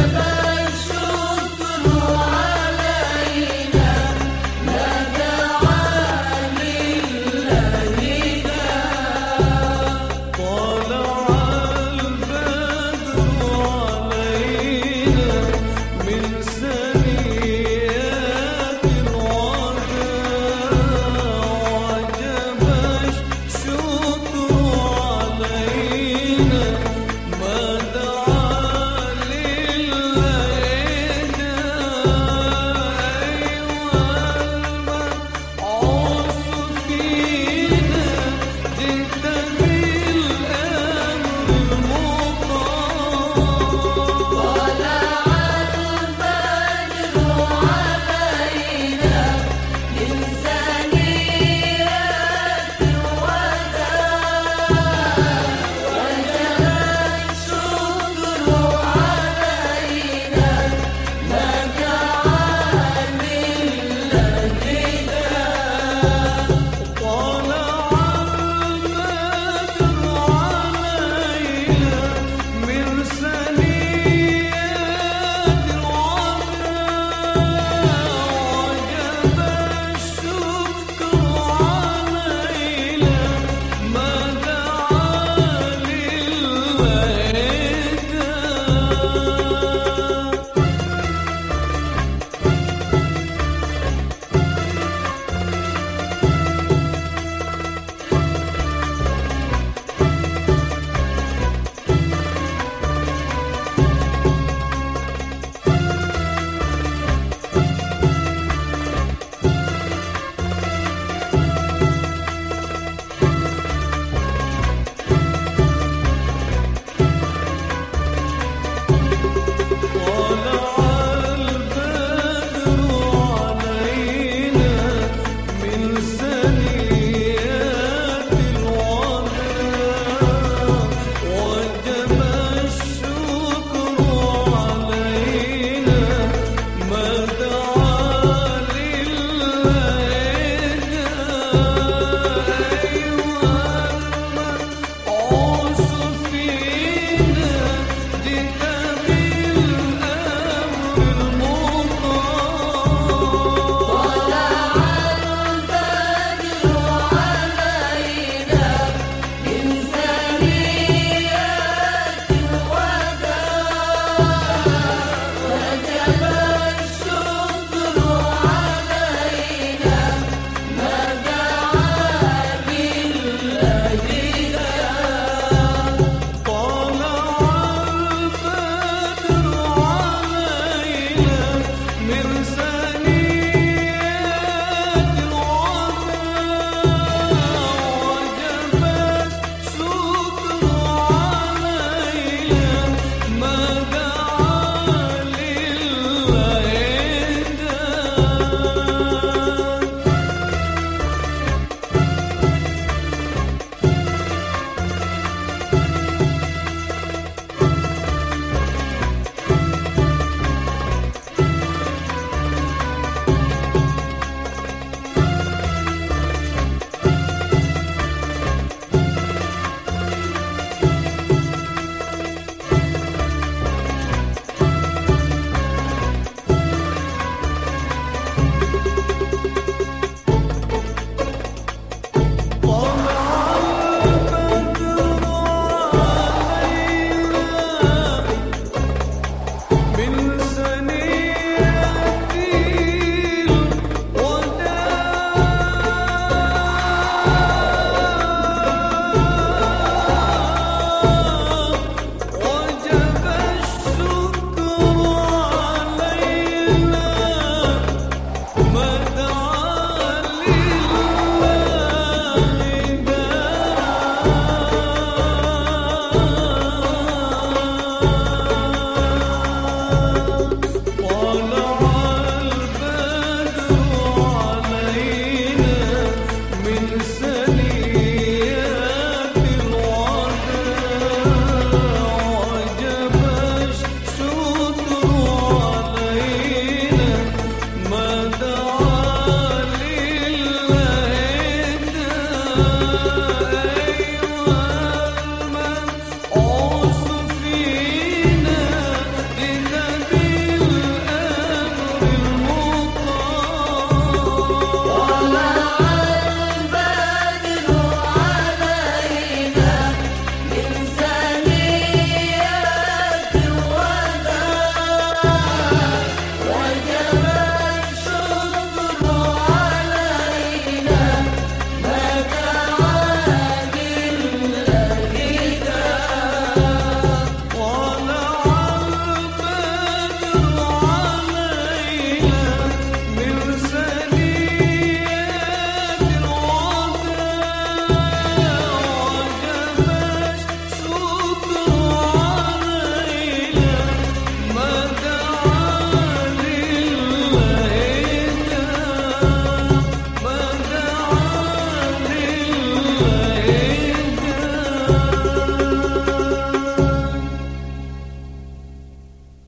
Santa